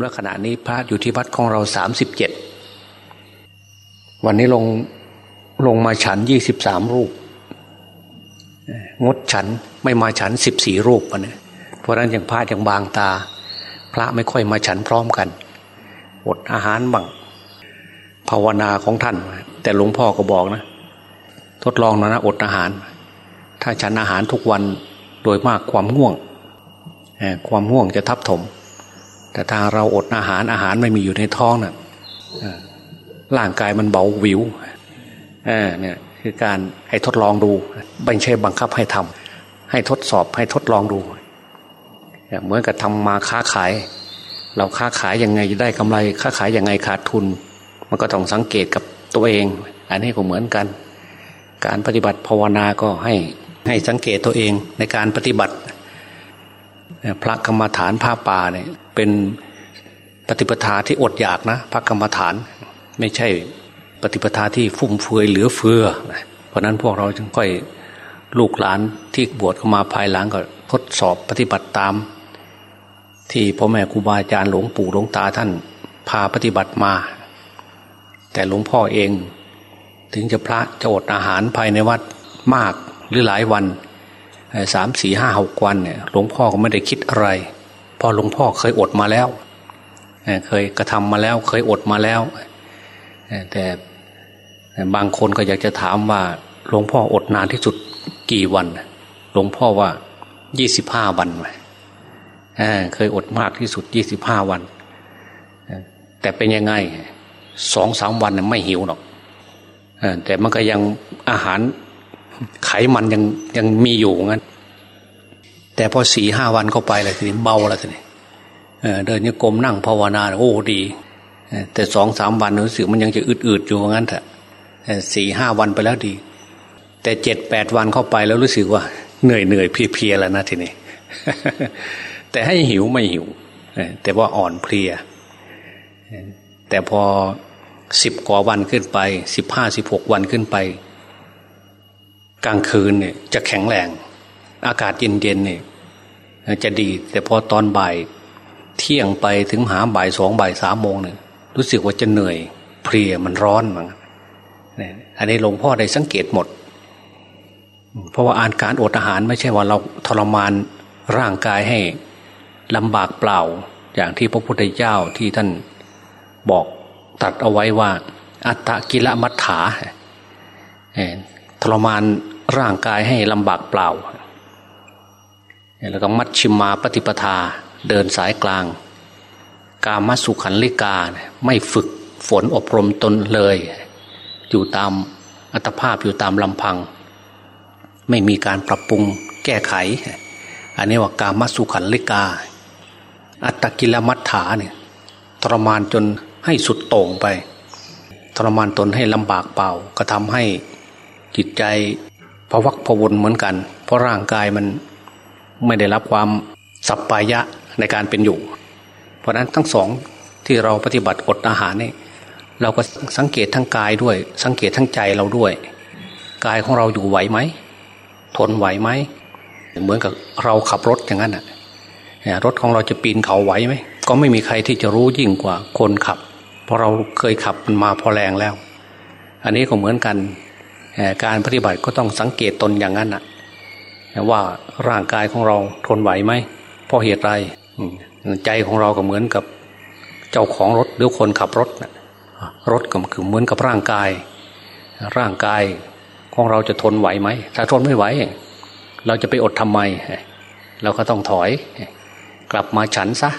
และขณะนี้พระอยู่ที่วัดของเราสามสิบเจ็ดวันนี้ลงลงมาฉันยี่สิบสามรูป งดฉันไม่มาฉันสิบสี่รูปวันนี้เพราะนั้นยังพลาดยังบางตา พระไม่ค่อยมาฉันพร้อมกันอดอาหารบ้างภาวนาของท่าน แต่หลวงพ่อก็บอกนะ ทดลองนะนะอดอาหาร ถ้าฉันอาหารทุกวันโดยมากความง่วงความง่วงจะทับถม แต่ถ้าเราอดอาหารอาหารไม่มีอยู่ในท้องนะ่ะร่างกายมันเบาวิวเนี่ยคือการให้ทดลองดูไม่ใช่บังคับให้ทำให้ทดสอบให้ทดลองดูเหมือนกับทำมาค้าขาย เราค้าขายยังไงจะได้กำไรค้าขายยังไงขาดทุน มันก็ต้องสังเกตกับตัวเอง อันนี้ก็เหมือนกัน การปฏิบัติภาวนาก็ให้ให้สังเกตตัวเองในการปฏิบัติ พระกรรมฐานผ้าป่าเนี่ยเป็นปฏิปทาที่อดอยากนะ พระกรรมฐาน ไม่ใช่ปฏิปทาที่ฟุ่มเฟือยเหลือเฟือ เพราะนั้นพวกเราจึงค่อยลูกหลานที่บวชเข้ามาภายหลังก็ทดสอบปฏิบัติตาม ที่พ่อแม่ครูบาอาจารย์หลวงปู่หลวงตาท่านพาปฏิบัติมา แต่หลวงพ่อเอง ถึงจะพระจะอดอาหารภายในวัดมากหรือหลายวัน สามสี่ห้าหกวันเนี่ยหลวงพ่อก็ไม่ได้คิดอะไรพอหลวงพ่อเคยอดมาแล้วเคยกระทำมาแล้วเคยอดมาแล้ว แต่บางคนก็อยากจะถามว่าหลวงพ่ออดนานที่สุดกี่วัน หลวงพ่อว่ายี่สิบห้าวันเคยอดมากที่สุดยี่สิบห้าวัน แต่เป็นยังไงสองสามวันไม่หิวหรอกแต่มันก็ยังอาหาร ไขมันยังยังมีอยู่งั้น แต่พอสี่ห้าวันเข้าไปเลยทีนี้เบาแล้วทีนี้เดินโยกมนั่งภาวนาโอ้ดี แต่สองสามวันรู้สึกมันยังจะอืดๆอยู่งั้นเถอะสี่ห้าวันไปแล้วดี แต่เจ็ดแปดวันเข้าไปแล้วรู้สึกว่าเหนื่อยเหนื่อยเพียๆแล้วนะทีนี้แต่ให้หิวไม่หิวแต่ว่าอ่อนเพลีย แต่พอสิบกว่าวันขึ้นไปสิบห้าสิบหกวันขึ้นไป กลางคืนเนี่ยจะแข็งแรง อากาศเย็นๆเนี่ยจะดี แต่พอตอนบ่ายเที่ยงไปถึงหาบ่ายสองบ่ายสามโมงเนี่ยรู้สึกว่าจะเหนื่อย เพลียมันร้อนมั้งอันนี้หลวงพ่อได้สังเกตหมด เพราะว่าอ่านการอดอาหารไม่ใช่ว่าเราทรมานร่างกายให้ลำบากเปล่า อย่างที่พระพุทธเจ้าที่ท่านบอกตัดเอาไว้ว่า อัตตกิลมัฏฐา ทรมานร่างกายให้ลำบากเปล่า แล้วก็มัชชิมาปฏิปทาเดินสายกลาง กามาสุขันลิกาไม่ฝึกฝนอบรมตนเลย อยู่ตามอัตภาพอยู่ตามลำพัง ไม่มีการปรับปรุงแก้ไข อันนี้ว่ากามาสุขันลิกา อัตตกิลมัฏฐาเนี่ยทรมานจนให้สุดโต่งไป ทรมานตนให้ลำบากเปล่า ก็ทำให้ จิตใจพวักพวนเหมือนกัน เพราะร่างกายมันไม่ได้รับความสัปปายะในการเป็นอยู่ เพราะนั้นทั้งสองที่เราปฏิบัติอดอาหารนี่เราก็สังเกตทั้งกายด้วย สังเกตทั้งใจเราด้วย กายของเราอยู่ไหวไหมทนไหวไหมเหมือนกับเราขับรถอย่างนั้นอะรถของเราจะปีนเขาไหวไหมก็ไม่มีใครที่จะรู้ยิ่งกว่าคนขับ เพราะเราเคยขับมันมาพอแรงแล้ว อันนี้ก็เหมือนกัน การปฏิบัติก็ต้องสังเกตตนอย่างนั้นอะว่าร่างกายของเราทนไหวไหมเพราะเหตุไรใจของเราก็เหมือนกับเจ้าของรถหรือคนขับรถรถก็คือเหมือนกับร่างกาย ร่างกายของเราจะทนไหวไหมถ้าทนไม่ไหว เราจะไปอดทำไม เราก็ต้องถอย กลับมาฉันซะ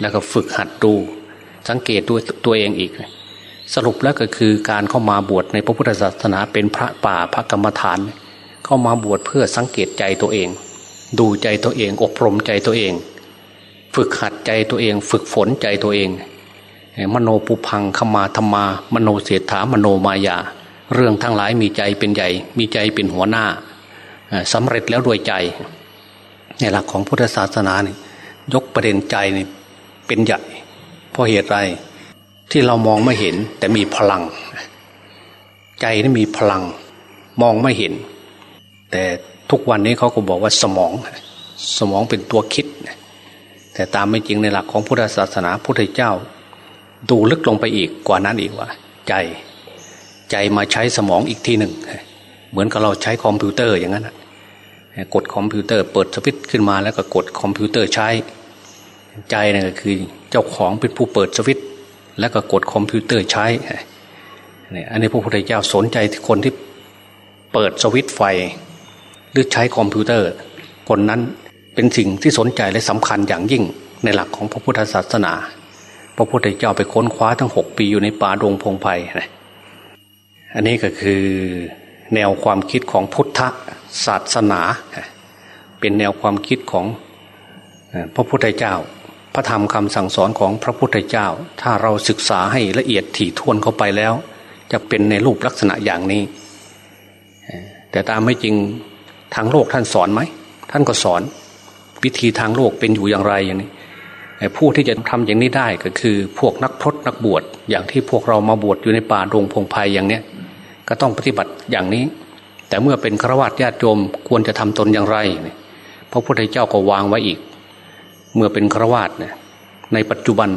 แล้วก็ฝึกหัดดู สังเกตด้วยตัวเองอีก สรุปแล้วก็คือการเข้ามาบวชในพระพุทธศาสนาเป็นพระป่าพระกรรมฐาน เข้ามาบวชเพื่อสังเกตใจตัวเอง ดูใจตัวเอง อบรมใจตัวเอง ฝึกหัดใจตัวเอง ฝึกฝนใจตัวเองมโนปุพังขมาธรรมา มโนเสถามโนมายา เรื่องทั้งหลายมีใจเป็นใหญ่ มีใจเป็นหัวหน้าสำเร็จแล้วด้วยใจ ในหลักของพุทธศาสนาเนี่ยยกประเด็นใจนี่เป็นใหญ่เพราะเหตุไร ที่เรามองไม่เห็น แต่มีพลัง ใจนี่มีพลัง มองไม่เห็น แต่ทุกวันนี้เขาก็บอกว่าสมอง สมองเป็นตัวคิด แต่ตามความจริงในหลักของพุทธศาสนาพุทธเจ้า ดูลึกลงไปอีกกว่านั้นอีกว่า ใจใจมาใช้สมองอีกทีหนึ่ง เหมือนกับเราใช้คอมพิวเตอร์อย่างนั้นกดคอมพิวเตอร์เปิดสวิตช์ขึ้นมาแล้วก็กดคอมพิวเตอร์ใช้ ใจนี่ก็คือเจ้าของเป็นผู้เปิดสวิตช์ แล้วก็กดคอมพิวเตอร์ใช้นี่อันนี้พระพุทธเจ้าสนใจคนที่เปิดสวิตไฟ หรือใช้คอมพิวเตอร์ คนนั้นเป็นสิ่งที่สนใจและสำคัญอย่างยิ่งในหลักของพระพุทธศาสนา พระพุทธเจ้าไปค้นคว้าทั้งหกปีอยู่ในป่าดงพงไพ่อันนี้ก็คือแนวความคิดของพุทธศาสนา เป็นแนวความคิดของพระพุทธเจ้า พระธรรมคำสั่งสอนของพระพุทธเจ้า ถ้าเราศึกษาให้ละเอียดถี่ถ้วนเข้าไปแล้ว จะเป็นในรูปลักษณะอย่างนี้ แต่ตามไม่จริงทางโลกท่านสอนไหม ท่านก็สอนวิธีทางโลกเป็นอยู่อย่างไรอย่างนี้ผู้ที่จะทำอย่างนี้ได้ก็คือพวกนักพรตนักบวชอย่างที่พวกเรามาบวชอยู่ในป่าดงพงไพ่อย่างเนี้ยก็ต้องปฏิบัติอย่างนี้ แต่เมื่อเป็นฆราวาสญาติโยมควรจะทำตนอย่างไร พระพุทธเจ้าก็วางไว้อีก เมื่อเป็นฆรวาสเนี่ยในปัจจุบัน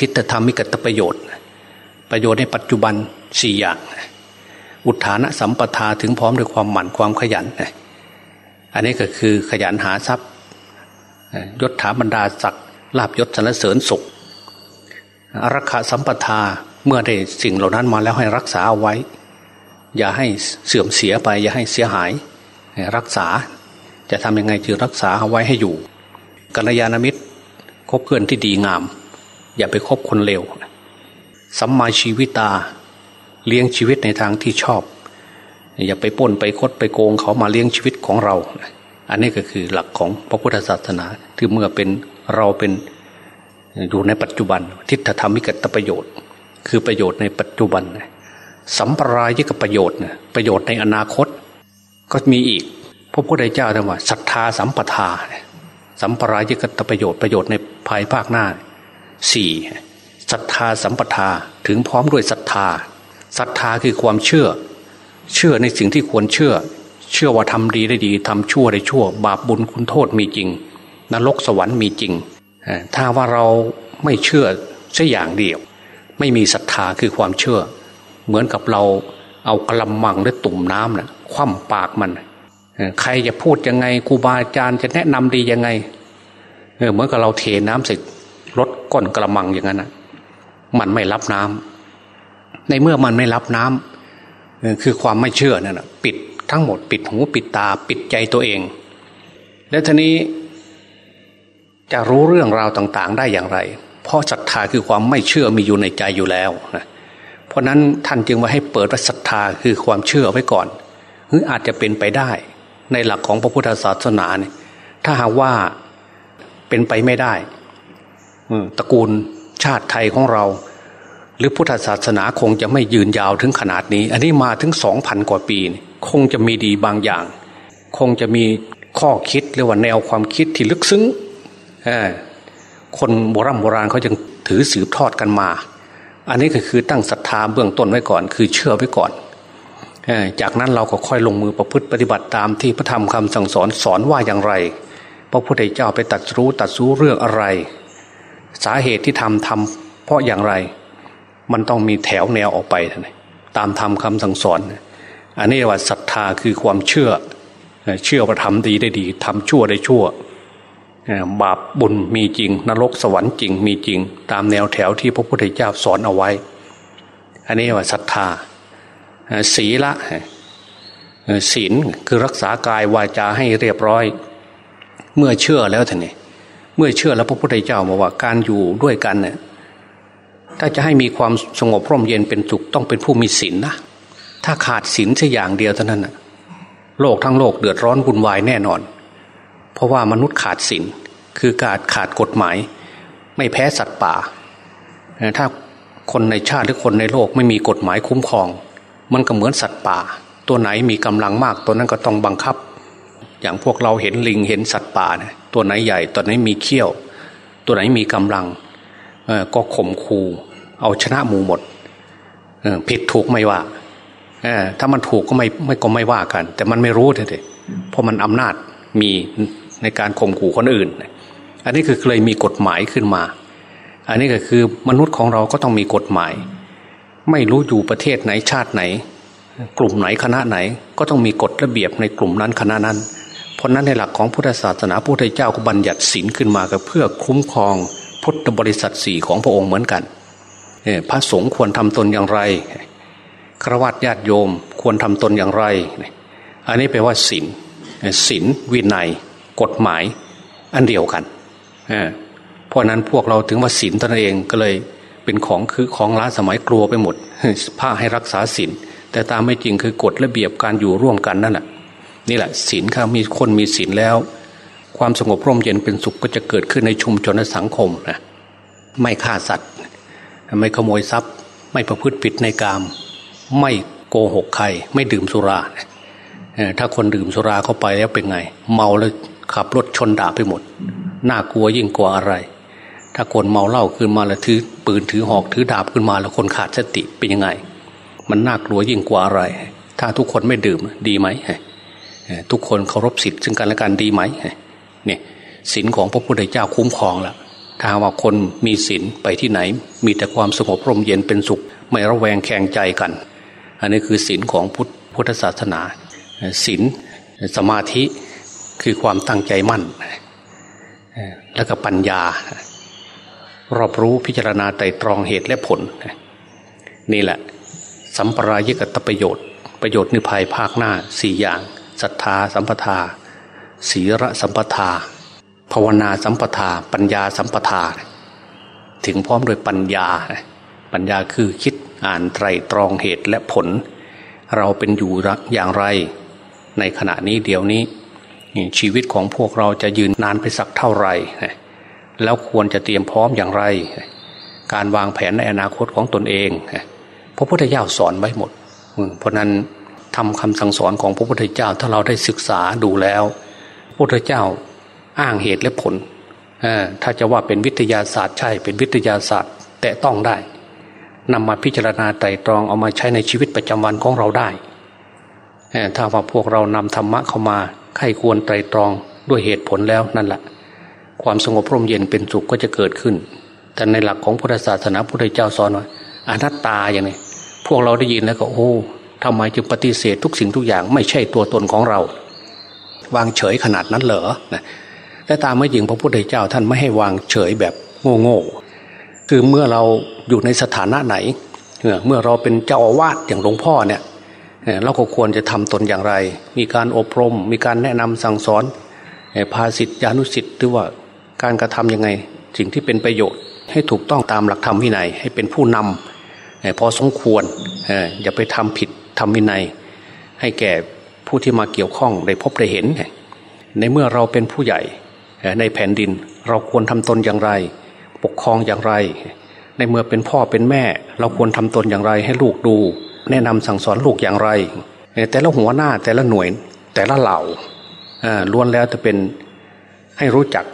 ทิฏฐธรรมิกตประโยชน์ ประโยชน์ในปัจจุบันสี่อย่าง อุทานะสัมปทาถึงพร้อมด้วยความหมั่นความขยัน อันนี้ก็คือขยันหาทรัพย์ยศถาบรรดาศักดิ์ลาบยศสรรเสริญสุขรักษาสัมปทาเมื่อได้สิ่งเหล่านั้นมาแล้วให้รักษาเอาไว้ อย่าให้เสื่อมเสียไป อย่าให้เสียหายรักษาจะทำยังไงจึงรักษาเอาไว้ให้อยู่ กัลยาณมิตรคบเพื่อนที่ดีงาม อย่าไปคบคนเลวสัมมาชีวิตา เลี้ยงชีวิตในทางที่ชอบ อย่าไปป้นไปคดไปโกงเขามาเลี้ยงชีวิตของเรา อันนี้ก็คือหลักของพระพุทธศาสนาที่เมื่อเป็นเราเป็นอยู่ในปัจจุบัน ทิฏฐธรรมิกตประโยชน์ คือประโยชน์ในปัจจุบัน สัมปรายกับประโยชน์ประโยชน์ในอนาคต ก็มีอีกพระพุทธเจ้าท่านว่าศรัทธาสัมปทา สัมปรายกับประโยชน์ประโยชน์ในภายภาคหน้าสี่ศรัทธาสัมปทาถึงพร้อมด้วยศรัทธาศรัทธาคือความเชื่อ เชื่อในสิ่งที่ควรเชื่อ เชื่อว่าทำดีได้ดีทำชั่วได้ชั่ว บาปบุญคุณโทษมีจริง นรกสวรรค์มีจริง ถ้าว่าเราไม่เชื่อแค่อย่างเดียว ไม่มีศรัทธาคือความเชื่อ เหมือนกับเราเอากระมังหรือตุ่มน้ำนะ่ะคว่ำปากมัน ใครจะพูดยังไงครูบาอาจารย์จะแนะนำดียังไงเหมือนกับเราเทน้ำใส่รถก้นกระมังอย่างนั้นนะมันไม่รับน้ำในเมื่อมันไม่รับน้ำคือความไม่เชื่อนั่นนะปิดทั้งหมดปิดหูปิดตาปิดใจตัวเอง แล้วทีนี้จะรู้เรื่องราวต่างๆ ได้อย่างไร เพราะศรัทธาคือความไม่เชื่อมีอยู่ในใจอยู่แล้วนะเพราะนั้นท่านจึงว่าให้เปิดว่าศรัทธาคือความเชื่อไว้ก่อนหรืออาจจะเป็นไปได้ ในหลักของพระพุทธศาสนาเนี่ยถ้าหากว่าเป็นไปไม่ได้ตระกูลชาติไทยของเรา หรือพุทธศาสนาคงจะไม่ยืนยาวถึงขนาดนี้ อันนี้มาถึงสองพันกว่าปี คงจะมีดีบางอย่าง คงจะมีข้อคิดหรือว่าแนวความคิดที่ลึกซึ้งคนโบราณโบราณเขาจึงถือสืบทอดกันมา อันนี้ก็คือตั้งศรัทธาเบื้องต้นไว้ก่อน คือเชื่อไว้ก่อน จากนั้นเราก็ค่อยลงมือประพฤติปฏิบัติตามที่พระธรรมคำสั่งสอนสอนว่าอย่างไร พระพุทธเจ้าไปตัดรู้ตัดสู้เรื่องอะไร สาเหตุที่ทำทำเพราะอย่างไร มันต้องมีแถวแนวออกไปตามธรรมคำสั่งสอน อันนี้ว่าศรัทธาคือความเชื่อ เชื่อว่าทำดีได้ดีทำชั่วได้ชั่ว บาปบุญมีจริง นรกสวรรค์จริงมีจริง ตามแนวแถวที่พระพุทธเจ้าสอนเอาไว้ อันนี้ว่าศรัทธา ศีละศีลคือรักษากายวาจาให้เรียบร้อย เมื่อเชื่อแล้วท่านนี่เมื่อเชื่อแล้วพระพุทธเจ้าบอกว่าการอยู่ด้วยกันเนี่ยถ้าจะให้มีความสงบร่มเย็นเป็นสุขต้องเป็นผู้มีศีลนนะถ้าขาดศีลแค่อย่างเดียวเท่านั้นโลกทั้งโลกเดือดร้อนวุ่นวายแน่นอน เพราะว่ามนุษย์ขาดศีลคือการขาดกฎหมาย ไม่แพ้สัตว์ป่า ถ้าคนในชาติหรือคนในโลกไม่มีกฎหมายคุ้มครอง มันก็เหมือนสัตว์ป่า ตัวไหนมีกำลังมากตัวนั้นก็ต้องบังคับ อย่างพวกเราเห็นลิงเห็นสัตว์ป่าเนี่ยตัวไหนใหญ่ตัวไหนมีเขี้ยว ตัวไหนมีกำลังก็ข่มคูเอาชนะหมูหมดผิดถูกไม่ว่าถ้ามันถูกก็ไม่ไม่ก็ไม่ว่ากัน แต่มันไม่รู้เลยเพราะมันอำนาจมีในการข่มขู่คนอื่น อันนี้คือเลยมีกฎหมายขึ้นมา อันนี้ก็คือมนุษย์ของเราก็ต้องมีกฎหมาย ไม่รู้อยู่ประเทศไหนชาติไหน กลุ่มไหนคณะไหน ก็ต้องมีกฎระเบียบในกลุ่มนั้นคณะนั้น เพราะนั้นในหลักของพุทธศาสนาพระพุทธเจ้าก็บัญญัติศีลขึ้นมาก็เพื่อคุ้มครองพุทธบริษัทสี่ของพระองค์เหมือนกันพระสงฆ์ควรทำตนอย่างไรครวัตญาติโยมควรทำตนอย่างไร อันนี้แปลว่าศีลศีลวินัย กฎหมาย อันเดียวกันเพราะนั้นพวกเราถึงว่าศีลตนเองก็เลย เป็นของคือของล้าสมัยกลัวไปหมดผ้าให้รักษาศีลแต่ตามไม่จริงคือกฎระเบียบการอยู่ร่วมกันนั่นแหละนี่แหละศีลครับมีคนมีศีลแล้ว ความสงบร่มเย็นเป็นสุขก็จะเกิดขึ้นในชุมชนและสังคมนะไม่ฆ่าสัตว์ ไม่ขโมยทรัพย์ ไม่ประพฤติผิดในกาม ไม่โกหกใคร ไม่ดื่มสุราถ้าคนดื่มสุราเข้าไปแล้วเป็นไง เมาแล้วขับรถชนด่าไปหมด น่ากลัวยิ่งกว่าอะไร ถ้าคนเมาเหล้าขึ้นมาแล้วถือปืนถือหอกถือดาบขึ้นมาแล้วคนขาดสติเป็นยังไง มันน่ากลัวยิ่งกว่าอะไร ถ้าทุกคนไม่ดื่มดีไหมทุกคนเคารพสิทธิ์ซึ่งกันและกันดีไหมเนี่ยศีลของพระพุทธเจ้าคุ้มครองแล้วถ้าว่าคนมีศีลไปที่ไหน มีแต่ความสงบร่มเย็นเป็นสุข ไม่ระแวงแข่งใจกัน อันนี้คือศีลของพุทธศาสนาศีลสมาธิคือความตั้งใจมั่น แล้วก็ปัญญา รอบรู้พิจารณาไตรตรองเหตุและผล นี่แหละ สัมปรายกตประโยชน์ ประโยชน์นิพพายภาคหน้าสี่อย่างศรัทธาสัมปทา ศีระสัมปทา ภาวนาสัมปทา ปัญญาสัมปทา ถึงพร้อมโดยปัญญา ปัญญาคือคิดอ่านไตรตรองเหตุและผล เราเป็นอยู่อย่างไร ในขณะนี้เดี๋ยวนี้ชีวิตของพวกเราจะยืนนานไปสักเท่าไหร่ แล้วควรจะเตรียมพร้อมอย่างไร การวางแผนในอนาคตของตนเองพระพุทธเจ้าสอนไว้หมดเพราะนั้นทำคำสั่งสอนของพระพุทธเจ้าถ้าเราได้ศึกษาดูแล้วพระพุทธเจ้าอ้างเหตุและผลถ้าจะว่าเป็นวิทยาศาสตร์ใช่เป็นวิทยาศาสตร์ แต่ต้องได้นำมาพิจารณาไตรตรองเอามาใช้ในชีวิตประจำวันของเราได้ถ้าว่าพวกเรานำธรรมะเข้ามาไข้ควรไตรตรองด้วยเหตุผลแล้วนั่นแหละ ความสงบร่มเย็นเป็นสุขก็จะเกิดขึ้น แต่ในหลักของพุทธศาสนาพุทธเจ้าสอนว่าอนัตตาอย่างนี้พวกเราได้ยินแล้วก็โอ้ทำไมจึงปฏิเสธทุกสิ่งทุกอย่างไม่ใช่ตัวตนของเรา วางเฉยขนาดนั้นเหรอแต่ตามไม่จริงพระพุทธเจ้าท่านไม่ให้วางเฉยแบบโง่ๆคือเมื่อเราอยู่ในสถานะไหนเมื่อเราเป็นเจ้าอาวาสอย่างหลวงพ่อเนี่ยเราก็ควรจะทำตนอย่างไร มีการอบรม มีการแนะนำสั่งสอนพาสิทธิานุสิทธิ์หรือว่า การกระทํำยังไง สิ่งที่เป็นประโยชน์ ให้ถูกต้องตามหลักธรรมวินัย ให้เป็นผู้นำพอสมควรอย่าไปทำผิดทำวินัย ให้แก่ผู้ที่มาเกี่ยวข้องได้พบได้เห็น ในเมื่อเราเป็นผู้ใหญ่ในแผ่นดินเราควรทำตนอย่างไร ปกครองอย่างไร ในเมื่อเป็นพ่อเป็นแม่ เราควรทำตนอย่างไรให้ลูกดู แนะนำสั่งสอนลูกอย่างไร แต่ละหัวหน้าแต่ละหน่วยแต่ละเหล่าล้วนแล้วจะเป็นให้รู้จัก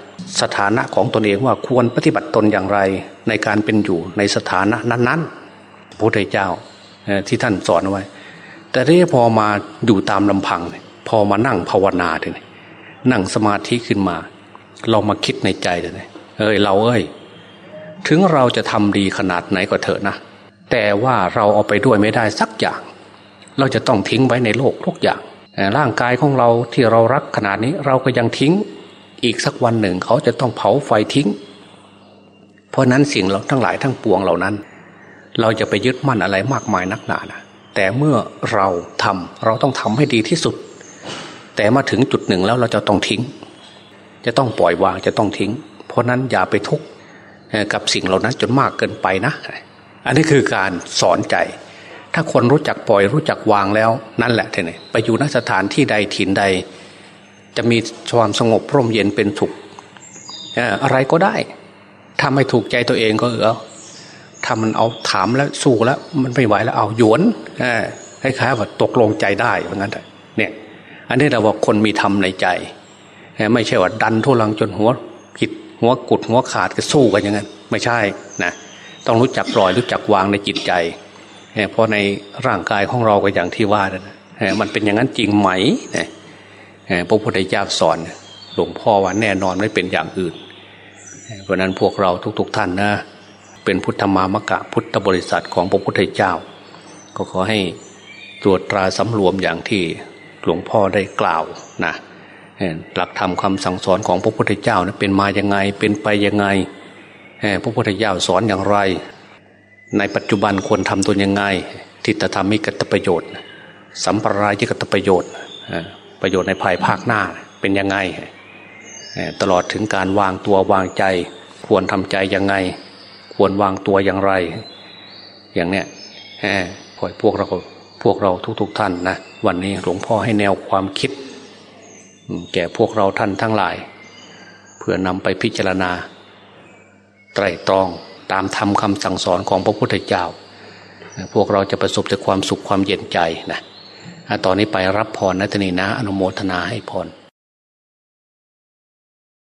สถานะของตนเองว่าควรปฏิบัติตนอย่างไรในการเป็นอยู่ในสถานะนั้นๆพระพุทธเจ้าที่ท่านสอนไว้ แต่ที่พอมาอยู่ตามลำพัง พอมานั่งภาวนาเลยนั่งสมาธิขึ้นมา เรามาคิดในใจเลยเอ้ยเราเอ้ย ถึงเราจะทำดีขนาดไหนก็เถอะนะ แต่ว่าเราเอาไปด้วยไม่ได้สักอย่าง เราจะต้องทิ้งไว้ในโลกทุกอย่างร่างกายของเราที่เรารักขนาดนี้เราก็ยังทิ้ง อีกสักวันหนึ่งเขาจะต้องเผาไฟทิ้ง เพราะนั้นสิ่งเราทั้งหลายทั้งปวงเหล่านั้น เราจะไปยึดมั่นอะไรมากมายนักหนานะแต่เมื่อเราทำเราต้องทำให้ดีที่สุด แต่มาถึงจุดหนึ่งแล้วเราจะต้องทิ้ง จะต้องปล่อยวางจะต้องทิ้ง เพราะนั้นอย่าไปทุกข์กับสิ่งเหล่านั้นจนมากเกินไปนะ อันนี้คือการสอนใจ ถ้าคนรู้จักปล่อยรู้จักวางแล้วนั่นแหละท่านไปอยู่นสถานที่ใดถิ่นใด จะมีความสงบร่มเย็นเป็นสุขอะไรก็ได้ถ้าไม่ถูกใจตัวเองก็เออถ้ามันเอาถามแล้วสู้แล้ว มันไม่ไหวแล้วเอาหยวนคล้ายๆว่าตกลงใจได้เหมือนกันเนี่ย อันนี้เราบอกคนมีธรรมในใจไม่ใช่ว่าดันทุลังจนหัวผิดหัวกุดหัวขาดก็สู้กันอย่างนั้นไม่ใช่นะต้องรู้จักปล่อยรู้จักวางในจิตใจเพราะในร่างกายของเราก็อย่างที่ว่านะมันเป็นอย่างนั้นจริงไหม พระพุทธเจ้าสอน หลวงพ่อว่าแน่นอนไม่เป็นอย่างอื่น เพราะนั้นพวกเราทุก ๆทท่านนะเป็นพุทธมามกะพุทธบริษัทของพระพุทธเจ้า ก็ขอให้ตรวจตราสำรวมอย่างที่หลวงพ่อได้กล่าวนะหลักธรรมคาสั่งสอนของพระพุทธเจ้านะเป็นมาอย่างไงเป็นไปยังไงพระพุทธเจ้าสอนอย่างไร ในปัจจุบันควรทำตัวยังไงทิฏฐธรรมิกตประโยชน์ สัมปรายกตประโยชน์ ประโยชน์ในภายภาคหน้าเป็นยังไง ตลอดถึงการวางตัววางใจ ควรทำใจยังไง ควรวางตัวอย่างไร อย่างเนี้ยขอพวกเราพวกเราทุกๆทท่านนะวันนี้หลวงพ่อให้แนวความคิด แก่พวกเราท่านทั้งหลาย เพื่อนำไปพิจารณา ไตรตรองตามธรรมคำสั่งสอนของพระพุทธเจ้า พวกเราจะประสบแต่ความสุขความเย็นใจนะ ตอนนี้ไปรับพรนะทนีนะ อนุโมทนาให้พร